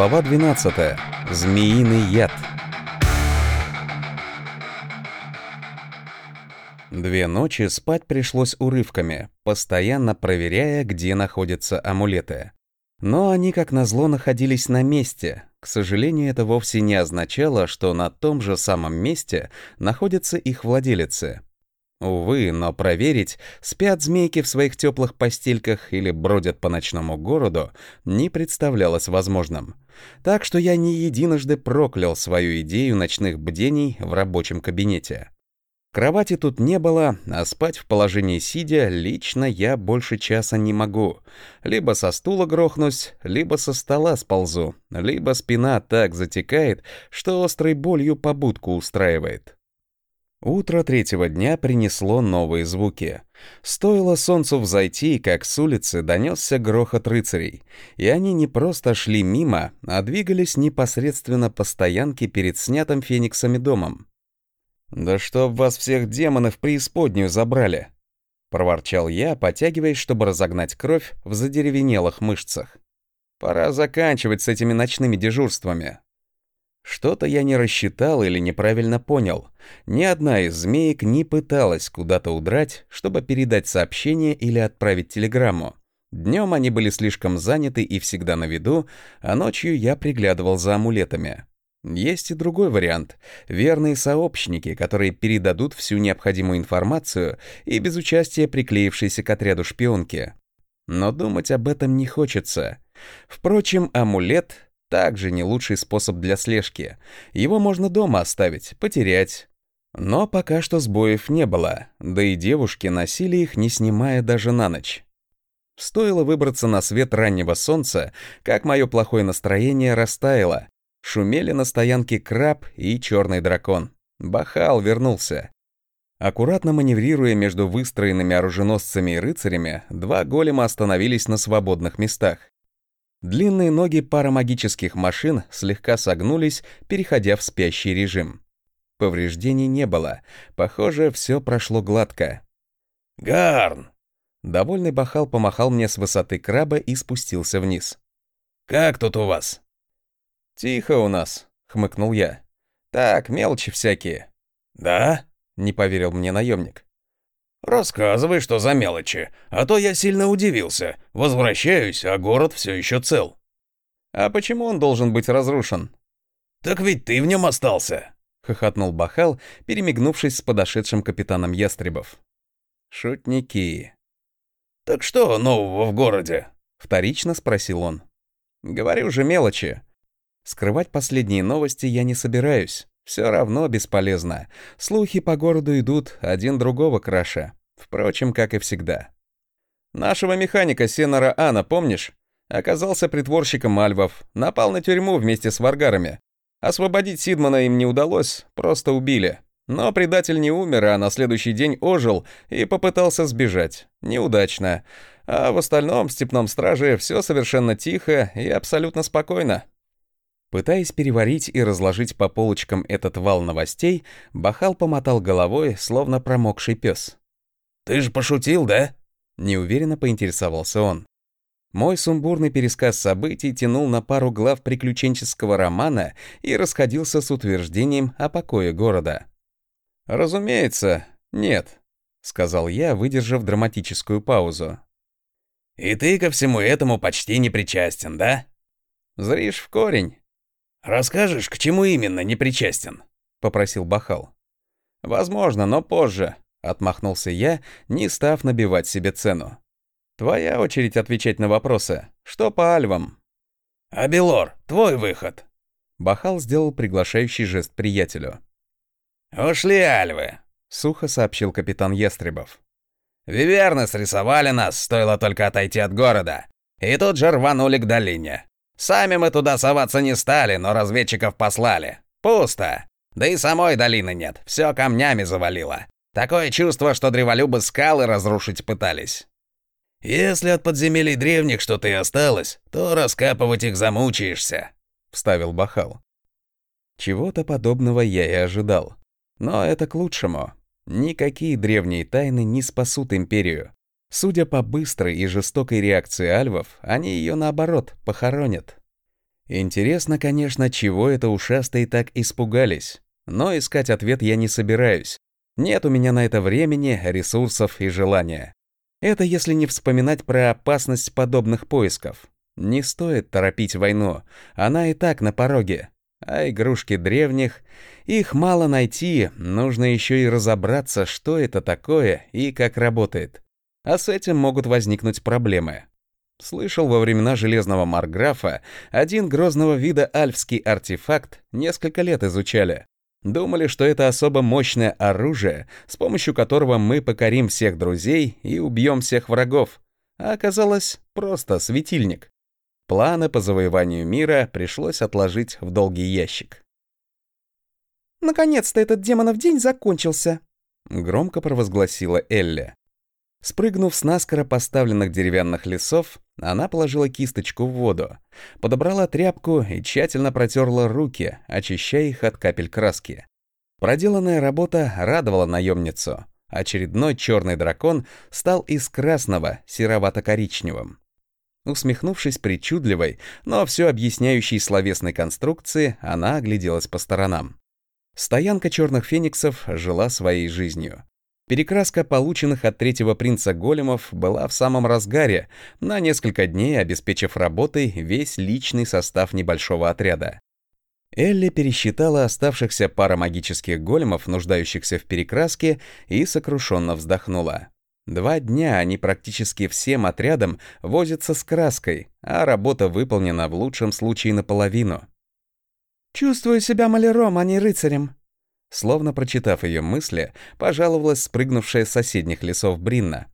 Глава 12. Змеиный яд. Две ночи спать пришлось урывками, постоянно проверяя, где находятся амулеты. Но они, как назло, находились на месте. К сожалению, это вовсе не означало, что на том же самом месте находятся их владелицы. Увы, но проверить, спят змейки в своих теплых постельках или бродят по ночному городу, не представлялось возможным. Так что я не единожды проклял свою идею ночных бдений в рабочем кабинете. Кровати тут не было, а спать в положении сидя лично я больше часа не могу. Либо со стула грохнусь, либо со стола сползу, либо спина так затекает, что острой болью побудку устраивает. Утро третьего дня принесло новые звуки. Стоило солнцу взойти, как с улицы донесся грохот рыцарей, и они не просто шли мимо, а двигались непосредственно по стоянке перед снятым фениксами домом. «Да чтоб вас всех демонов преисподнюю забрали!» — проворчал я, потягиваясь, чтобы разогнать кровь в задеревенелых мышцах. «Пора заканчивать с этими ночными дежурствами». Что-то я не рассчитал или неправильно понял. Ни одна из змеек не пыталась куда-то удрать, чтобы передать сообщение или отправить телеграмму. Днем они были слишком заняты и всегда на виду, а ночью я приглядывал за амулетами. Есть и другой вариант. Верные сообщники, которые передадут всю необходимую информацию и без участия приклеившейся к отряду шпионки. Но думать об этом не хочется. Впрочем, амулет также не лучший способ для слежки. Его можно дома оставить, потерять. Но пока что сбоев не было, да и девушки носили их, не снимая даже на ночь. Стоило выбраться на свет раннего солнца, как мое плохое настроение растаяло. Шумели на стоянке краб и черный дракон. Бахал вернулся. Аккуратно маневрируя между выстроенными оруженосцами и рыцарями, два голема остановились на свободных местах. Длинные ноги парамагических машин слегка согнулись, переходя в спящий режим. Повреждений не было. Похоже, все прошло гладко. «Гарн!» Довольный Бахал помахал мне с высоты краба и спустился вниз. «Как тут у вас?» «Тихо у нас», — хмыкнул я. «Так, мелочи всякие». «Да?» — не поверил мне наемник. «Рассказывай, что за мелочи, а то я сильно удивился. Возвращаюсь, а город все еще цел». «А почему он должен быть разрушен?» «Так ведь ты в нем остался», — хохотнул Бахал, перемигнувшись с подошедшим капитаном Ястребов. «Шутники». «Так что нового в городе?» — вторично спросил он. «Говорю же мелочи. Скрывать последние новости я не собираюсь. Все равно бесполезно. Слухи по городу идут один другого краше. Впрочем, как и всегда. Нашего механика Сенора Ана, помнишь? Оказался притворщиком альвов, напал на тюрьму вместе с варгарами. Освободить Сидмана им не удалось, просто убили. Но предатель не умер, а на следующий день ожил и попытался сбежать. Неудачно. А в остальном Степном Страже все совершенно тихо и абсолютно спокойно. Пытаясь переварить и разложить по полочкам этот вал новостей, Бахал помотал головой, словно промокший пес. «Ты же пошутил, да?» Неуверенно поинтересовался он. Мой сумбурный пересказ событий тянул на пару глав приключенческого романа и расходился с утверждением о покое города. «Разумеется, нет», — сказал я, выдержав драматическую паузу. «И ты ко всему этому почти не причастен, да?» «Зришь в корень», «Расскажешь, к чему именно не причастен?» — попросил Бахал. «Возможно, но позже», — отмахнулся я, не став набивать себе цену. «Твоя очередь отвечать на вопросы. Что по альвам?» «Абелор, твой выход!» Бахал сделал приглашающий жест приятелю. «Ушли альвы», — сухо сообщил капитан Ястребов. «Виверны срисовали нас, стоило только отойти от города. И тут же рванули к долине. Сами мы туда соваться не стали, но разведчиков послали. Пусто. Да и самой долины нет, все камнями завалило. Такое чувство, что древолюбы скалы разрушить пытались. Если от подземелий древних что-то и осталось, то раскапывать их замучаешься, вставил Бахал. Чего-то подобного я и ожидал. Но это к лучшему. Никакие древние тайны не спасут империю. Судя по быстрой и жестокой реакции альвов, они ее наоборот похоронят. Интересно, конечно, чего это ушастые так испугались. Но искать ответ я не собираюсь. Нет у меня на это времени, ресурсов и желания. Это если не вспоминать про опасность подобных поисков. Не стоит торопить войну, она и так на пороге. А игрушки древних, их мало найти, нужно еще и разобраться, что это такое и как работает. А с этим могут возникнуть проблемы. Слышал во времена Железного Марграфа, один грозного вида альфский артефакт несколько лет изучали. Думали, что это особо мощное оружие, с помощью которого мы покорим всех друзей и убьем всех врагов. А оказалось просто светильник. Планы по завоеванию мира пришлось отложить в долгий ящик. «Наконец-то этот демонов день закончился!» — громко провозгласила Элли. Спрыгнув с наскоро поставленных деревянных лесов, она положила кисточку в воду, подобрала тряпку и тщательно протерла руки, очищая их от капель краски. Проделанная работа радовала наемницу. Очередной черный дракон стал из красного серовато-коричневым. Усмехнувшись причудливой, но все объясняющей словесной конструкции, она огляделась по сторонам. Стоянка черных фениксов жила своей жизнью. Перекраска полученных от третьего принца големов была в самом разгаре, на несколько дней обеспечив работой весь личный состав небольшого отряда. Элли пересчитала оставшихся пара магических големов, нуждающихся в перекраске, и сокрушенно вздохнула. Два дня они практически всем отрядом возятся с краской, а работа выполнена в лучшем случае наполовину. «Чувствую себя маляром, а не рыцарем», Словно прочитав ее мысли, пожаловалась спрыгнувшая с соседних лесов Бринна.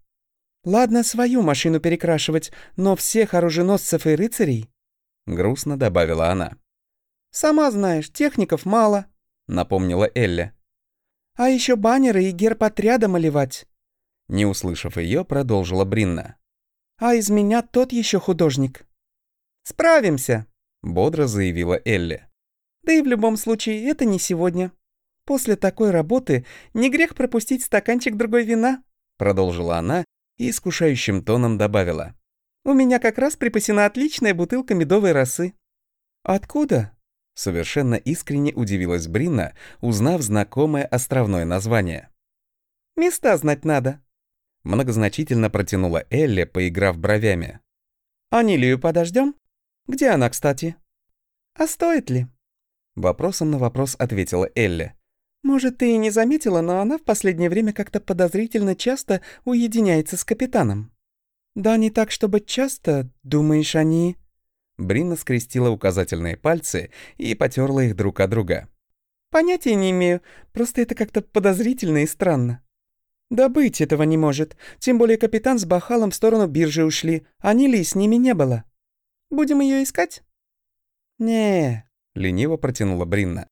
«Ладно свою машину перекрашивать, но всех оруженосцев и рыцарей?» Грустно добавила она. «Сама знаешь, техников мало», — напомнила Элли. «А еще баннеры и герб отряда малевать». Не услышав ее, продолжила Бринна. «А из меня тот еще художник». «Справимся», — бодро заявила Элли. «Да и в любом случае, это не сегодня. После такой работы не грех пропустить стаканчик другой вина», продолжила она и искушающим тоном добавила. «У меня как раз припасена отличная бутылка медовой росы». «Откуда?» Совершенно искренне удивилась Бринна, узнав знакомое островное название. «Места знать надо», — многозначительно протянула Элли, поиграв бровями. «Анилию подождем? Где она, кстати?» «А стоит ли?» Вопросом на вопрос ответила Элли. «Может, ты и не заметила, но она в последнее время как-то подозрительно часто уединяется с капитаном». «Да не так, чтобы часто, думаешь, они...» Бринна скрестила указательные пальцы и потерла их друг от друга. «Понятия не имею, просто это как-то подозрительно и странно». «Да быть этого не может, тем более капитан с Бахалом в сторону биржи ушли, а Нили с ними не было. Будем ее искать?» «Не», — лениво протянула Бринна.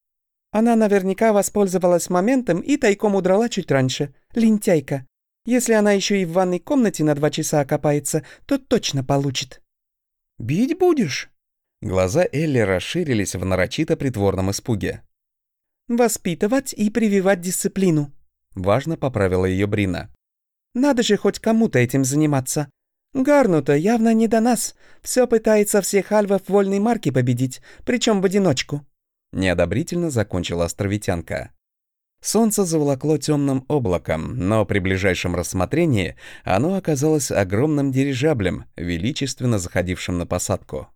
Она наверняка воспользовалась моментом и тайком удрала чуть раньше. Лентяйка. Если она еще и в ванной комнате на два часа окопается, то точно получит. «Бить будешь?» Глаза Элли расширились в нарочито притворном испуге. «Воспитывать и прививать дисциплину», — важно поправила ее Брина. «Надо же хоть кому-то этим заниматься. Гарнута явно не до нас. Все пытается всех альвов вольной марки победить, причем в одиночку». Неодобрительно закончила островитянка. Солнце заволокло темным облаком, но при ближайшем рассмотрении оно оказалось огромным дирижаблем, величественно заходившим на посадку.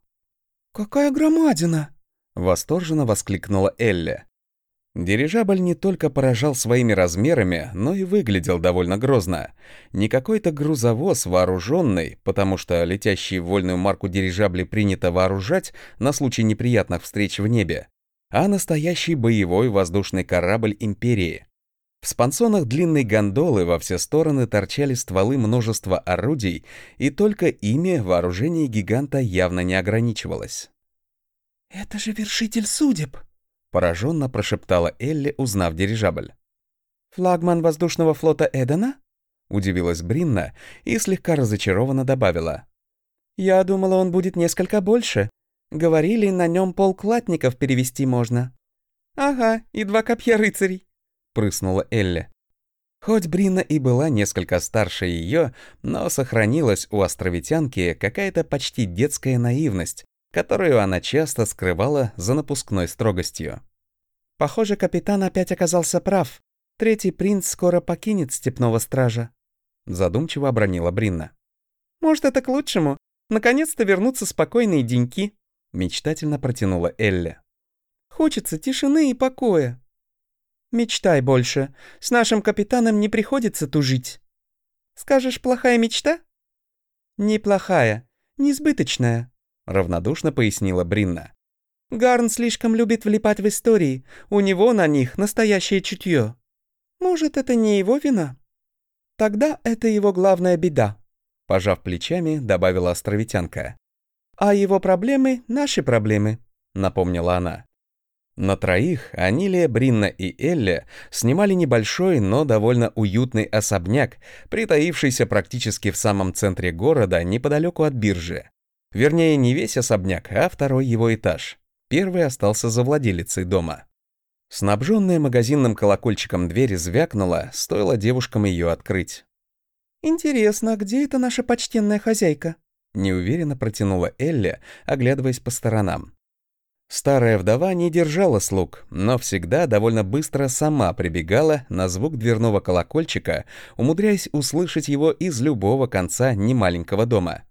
«Какая громадина!» — восторженно воскликнула Элли. Дирижабль не только поражал своими размерами, но и выглядел довольно грозно. Не какой-то грузовоз вооруженный, потому что летящие в вольную марку дирижабли принято вооружать на случай неприятных встреч в небе, а настоящий боевой воздушный корабль Империи. В спансонах длинной гондолы во все стороны торчали стволы множества орудий, и только ими вооружение гиганта явно не ограничивалось. «Это же вершитель судеб!» — пораженно прошептала Элли, узнав дирижабль. «Флагман воздушного флота Эдена?» — удивилась Бринна и слегка разочарованно добавила. «Я думала, он будет несколько больше, Говорили, на нем полк латников перевести можно. Ага, и два копья рыцарей, прыснула Элли. Хоть Брина и была несколько старше ее, но сохранилась у островитянки какая-то почти детская наивность, которую она часто скрывала за напускной строгостью. «Похоже, капитан опять оказался прав. Третий принц скоро покинет степного стража», — задумчиво обронила Бринна. «Может, это к лучшему? Наконец-то вернутся спокойные деньки», — мечтательно протянула Элли. «Хочется тишины и покоя». «Мечтай больше. С нашим капитаном не приходится тужить». «Скажешь, плохая мечта?» «Неплохая, несбыточная», — равнодушно пояснила Бринна. «Гарн слишком любит влипать в истории, у него на них настоящее чутье. Может, это не его вина? Тогда это его главная беда», — пожав плечами, добавила островитянка. «А его проблемы — наши проблемы», — напомнила она. На троих Анилия, Бринна и Элли снимали небольшой, но довольно уютный особняк, притаившийся практически в самом центре города, неподалеку от биржи. Вернее, не весь особняк, а второй его этаж. Первый остался за владелицей дома. Снабженная магазинным колокольчиком дверь звякнула, стоило девушкам ее открыть. «Интересно, где это наша почтенная хозяйка?» Неуверенно протянула Элли, оглядываясь по сторонам. Старая вдова не держала слуг, но всегда довольно быстро сама прибегала на звук дверного колокольчика, умудряясь услышать его из любого конца немаленького дома.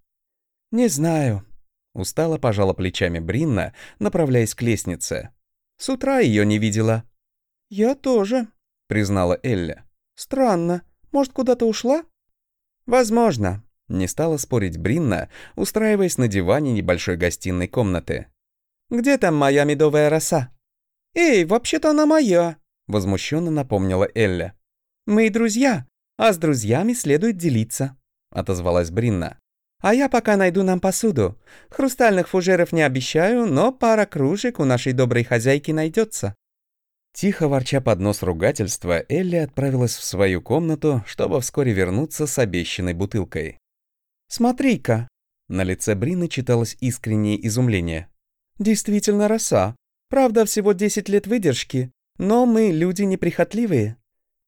«Не знаю», — устало пожала плечами Бринна, направляясь к лестнице. «С утра ее не видела». «Я тоже», — признала Элля. «Странно. Может, куда-то ушла?» «Возможно», — не стала спорить Бринна, устраиваясь на диване небольшой гостиной комнаты. Где там моя медовая роса?» «Эй, вообще-то она моя», — возмущенно напомнила Элля. «Мы друзья, а с друзьями следует делиться», — отозвалась Бринна. «А я пока найду нам посуду. Хрустальных фужеров не обещаю, но пара кружек у нашей доброй хозяйки найдется». Тихо ворча под нос ругательства, Элли отправилась в свою комнату, чтобы вскоре вернуться с обещанной бутылкой. «Смотри-ка!» На лице Брины читалось искреннее изумление. Действительно роса. Правда, всего 10 лет выдержки, но мы люди неприхотливые».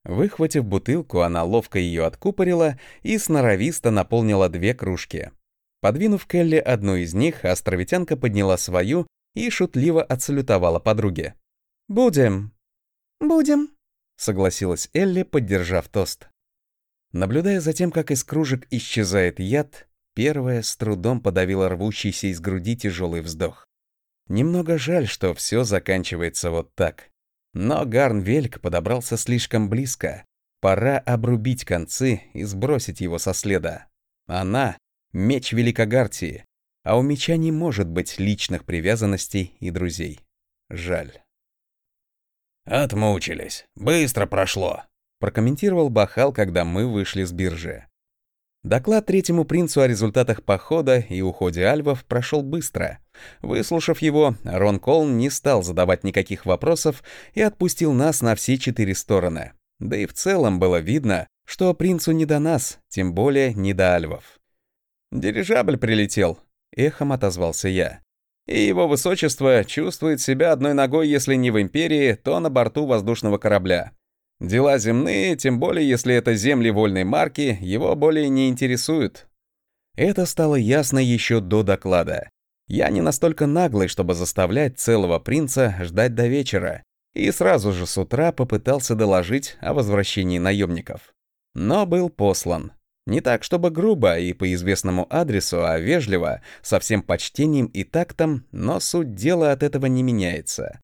Выхватив бутылку, она ловко ее откупорила и сноровисто наполнила две кружки. Подвинув Келли одну из них, островитянка подняла свою и шутливо отсалютовала подруге. «Будем». «Будем», — согласилась Элли, поддержав тост. Наблюдая за тем, как из кружек исчезает яд, первая с трудом подавила рвущийся из груди тяжелый вздох. Немного жаль, что все заканчивается вот так. Но Гарнвельк подобрался слишком близко. Пора обрубить концы и сбросить его со следа. Она — меч Великогартии, а у меча не может быть личных привязанностей и друзей. Жаль. «Отмучились. Быстро прошло», — прокомментировал Бахал, когда мы вышли с биржи. Доклад третьему принцу о результатах похода и уходе альвов прошел быстро. Выслушав его, Рон Колн не стал задавать никаких вопросов и отпустил нас на все четыре стороны. Да и в целом было видно, что принцу не до нас, тем более не до альвов. «Дирижабль прилетел», — эхом отозвался я. «И его высочество чувствует себя одной ногой, если не в Империи, то на борту воздушного корабля. Дела земные, тем более если это земли вольной марки, его более не интересуют. Это стало ясно еще до доклада. Я не настолько наглый, чтобы заставлять целого принца ждать до вечера, и сразу же с утра попытался доложить о возвращении наемников. Но был послан. Не так, чтобы грубо и по известному адресу, а вежливо, со всем почтением и тактом, но суть дела от этого не меняется.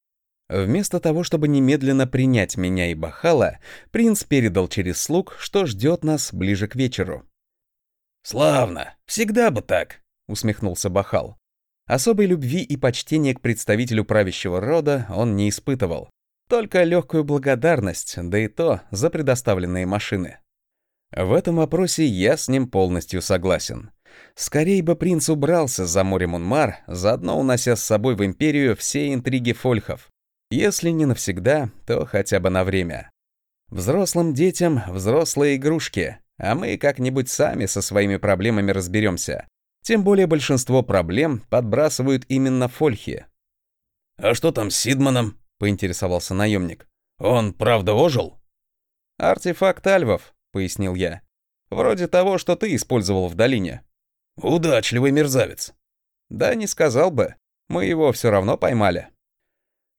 Вместо того, чтобы немедленно принять меня и Бахала, принц передал через слуг, что ждет нас ближе к вечеру. «Славно! Всегда бы так!» — усмехнулся Бахал. Особой любви и почтения к представителю правящего рода он не испытывал. Только легкую благодарность, да и то за предоставленные машины. В этом вопросе я с ним полностью согласен. Скорей бы принц убрался за море Мунмар, заодно унося с собой в империю все интриги фольхов. Если не навсегда, то хотя бы на время. Взрослым детям взрослые игрушки, а мы как-нибудь сами со своими проблемами разберемся. Тем более большинство проблем подбрасывают именно фольхи. «А что там с Сидманом?» — поинтересовался наемник. «Он правда ожил?» «Артефакт альвов», — пояснил я. «Вроде того, что ты использовал в долине». «Удачливый мерзавец». Да не сказал бы. Мы его все равно поймали.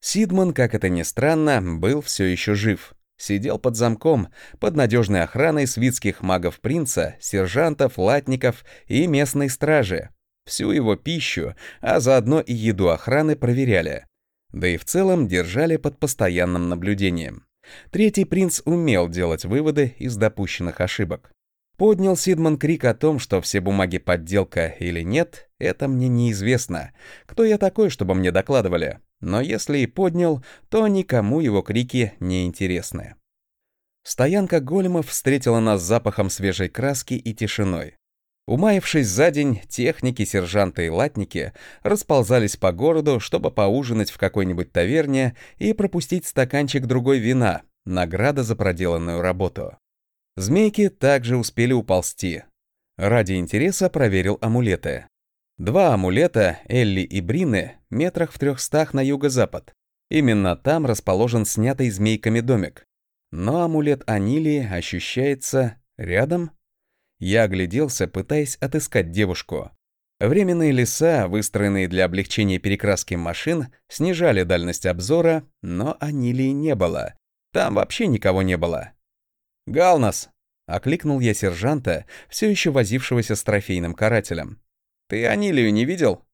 Сидман, как это ни странно, был все еще жив. Сидел под замком, под надежной охраной свитских магов принца, сержантов, латников и местной стражи. Всю его пищу, а заодно и еду охраны проверяли. Да и в целом держали под постоянным наблюдением. Третий принц умел делать выводы из допущенных ошибок. Поднял Сидман крик о том, что все бумаги подделка или нет, это мне неизвестно. Кто я такой, чтобы мне докладывали? Но если и поднял, то никому его крики не интересны. Стоянка големов встретила нас запахом свежей краски и тишиной. Умаявшись за день, техники, сержанты и латники расползались по городу, чтобы поужинать в какой-нибудь таверне и пропустить стаканчик другой вина, награда за проделанную работу. Змейки также успели уползти. Ради интереса проверил амулеты. Два амулета, Элли и Брины, метрах в трехстах на юго-запад. Именно там расположен снятый змейками домик. Но амулет Анилии ощущается рядом я огляделся, пытаясь отыскать девушку. Временные леса, выстроенные для облегчения перекраски машин, снижали дальность обзора, но Анилии не было. Там вообще никого не было. «Галнас!» — окликнул я сержанта, все еще возившегося с трофейным карателем. «Ты Анилию не видел?»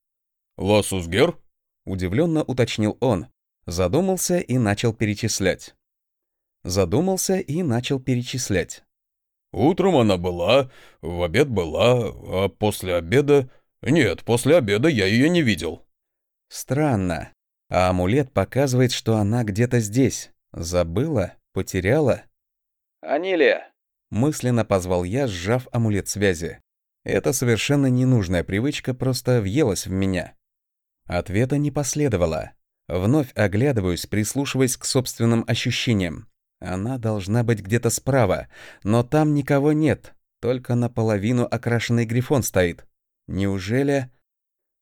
«Ласусгер?» — удивленно уточнил он. Задумался и начал перечислять. Задумался и начал перечислять. Утром она была, в обед была, а после обеда... Нет, после обеда я ее не видел. Странно. А амулет показывает, что она где-то здесь. Забыла? Потеряла? «Анилия!» Мысленно позвал я, сжав амулет связи. Это совершенно ненужная привычка просто въелась в меня. Ответа не последовало. Вновь оглядываюсь, прислушиваясь к собственным ощущениям. Она должна быть где-то справа, но там никого нет, только наполовину окрашенный грифон стоит. Неужели...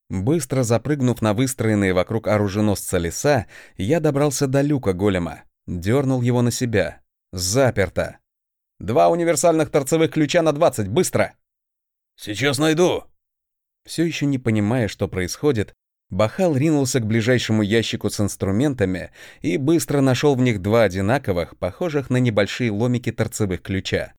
Быстро запрыгнув на выстроенные вокруг оруженосца леса, я добрался до люка голема, дернул его на себя. Заперто. Два универсальных торцевых ключа на 20, быстро! Сейчас найду. Все еще не понимая, что происходит, Бахал ринулся к ближайшему ящику с инструментами и быстро нашел в них два одинаковых, похожих на небольшие ломики торцевых ключа.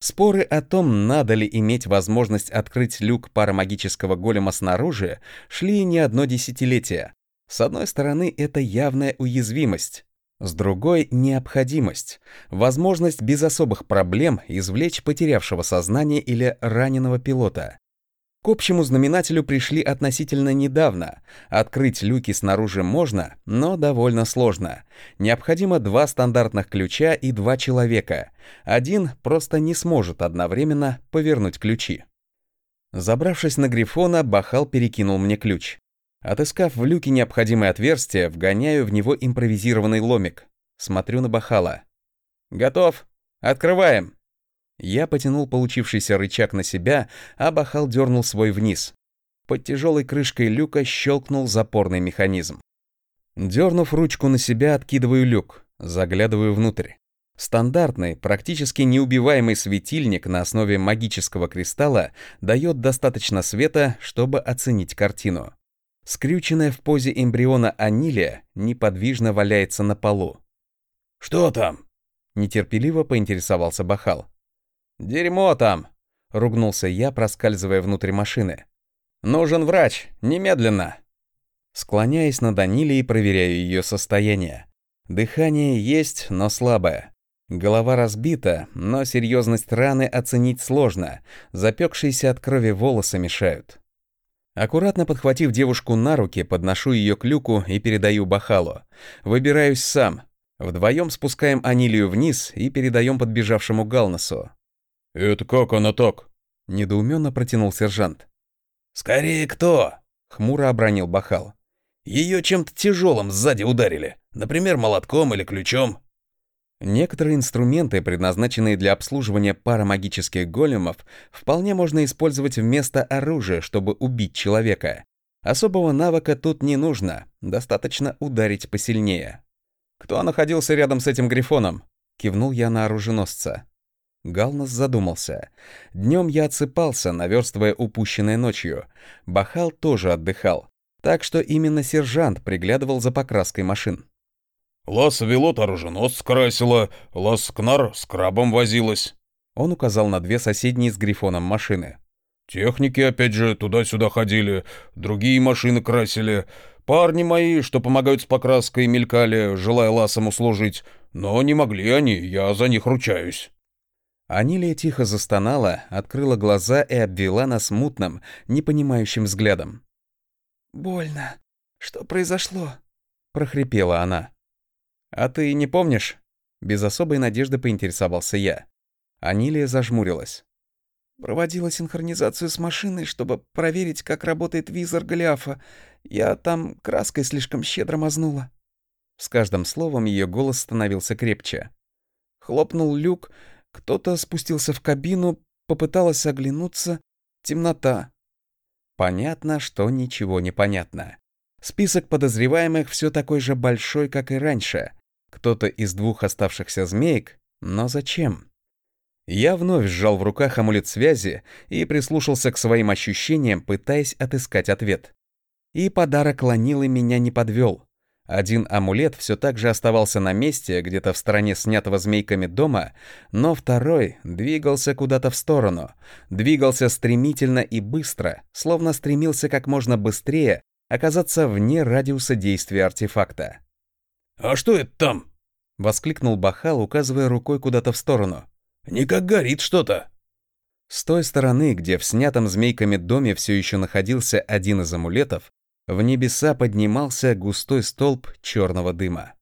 Споры о том, надо ли иметь возможность открыть люк парамагического голема снаружи, шли не одно десятилетие. С одной стороны, это явная уязвимость. С другой — необходимость. Возможность без особых проблем извлечь потерявшего сознание или раненого пилота. К общему знаменателю пришли относительно недавно. Открыть люки снаружи можно, но довольно сложно. Необходимо два стандартных ключа и два человека. Один просто не сможет одновременно повернуть ключи. Забравшись на Грифона, Бахал перекинул мне ключ. Отыскав в люке необходимое отверстие, вгоняю в него импровизированный ломик. Смотрю на Бахала. «Готов. Открываем!» Я потянул получившийся рычаг на себя, а Бахал дернул свой вниз. Под тяжелой крышкой люка щелкнул запорный механизм. Дернув ручку на себя, откидываю люк, заглядываю внутрь. Стандартный, практически неубиваемый светильник на основе магического кристалла дает достаточно света, чтобы оценить картину. Скрюченная в позе эмбриона анилия неподвижно валяется на полу. «Что там?» — нетерпеливо поинтересовался Бахал. «Дерьмо там!» — ругнулся я, проскальзывая внутрь машины. «Нужен врач! Немедленно!» Склоняясь над Анилией, проверяю ее состояние. Дыхание есть, но слабое. Голова разбита, но серьезность раны оценить сложно. Запекшиеся от крови волосы мешают. Аккуратно подхватив девушку на руки, подношу ее к люку и передаю Бахалу. Выбираюсь сам. Вдвоем спускаем Анилию вниз и передаем подбежавшему Галнасу. «Это как она так?» — недоуменно протянул сержант. «Скорее кто?» — хмуро обронил Бахал. «Ее чем-то тяжелым сзади ударили, например, молотком или ключом». Некоторые инструменты, предназначенные для обслуживания парамагических големов, вполне можно использовать вместо оружия, чтобы убить человека. Особого навыка тут не нужно, достаточно ударить посильнее. «Кто находился рядом с этим грифоном?» — кивнул я на оруженосца. Галнас задумался. Днем я отсыпался, наверстывая упущенное ночью. Бахал тоже отдыхал. Так что именно сержант приглядывал за покраской машин. «Лас Велот оруженос скрасила, Лас Кнар с крабом возилась». Он указал на две соседние с Грифоном машины. «Техники опять же туда-сюда ходили, другие машины красили. Парни мои, что помогают с покраской, мелькали, желая ласом услужить. Но не могли они, я за них ручаюсь». Анилия тихо застонала, открыла глаза и обвела нас мутным, непонимающим взглядом. «Больно. Что произошло?» — прохрипела она. «А ты не помнишь?» Без особой надежды поинтересовался я. Анилия зажмурилась. «Проводила синхронизацию с машиной, чтобы проверить, как работает визор Голиафа. Я там краской слишком щедро мазнула». С каждым словом ее голос становился крепче. Хлопнул люк, кто-то спустился в кабину, попыталась оглянуться. Темнота. Понятно, что ничего не понятно. Список подозреваемых все такой же большой, как и раньше. Кто-то из двух оставшихся змеек, но зачем? Я вновь сжал в руках амулет связи и прислушался к своим ощущениям, пытаясь отыскать ответ. И подарок Ланилы меня не подвел. Один амулет все так же оставался на месте, где-то в стороне снятого змейками дома, но второй двигался куда-то в сторону. Двигался стремительно и быстро, словно стремился как можно быстрее оказаться вне радиуса действия артефакта. «А что это там?» — воскликнул Бахал, указывая рукой куда-то в сторону. «Не как горит что-то». С той стороны, где в снятом змейками доме все еще находился один из амулетов, в небеса поднимался густой столб черного дыма.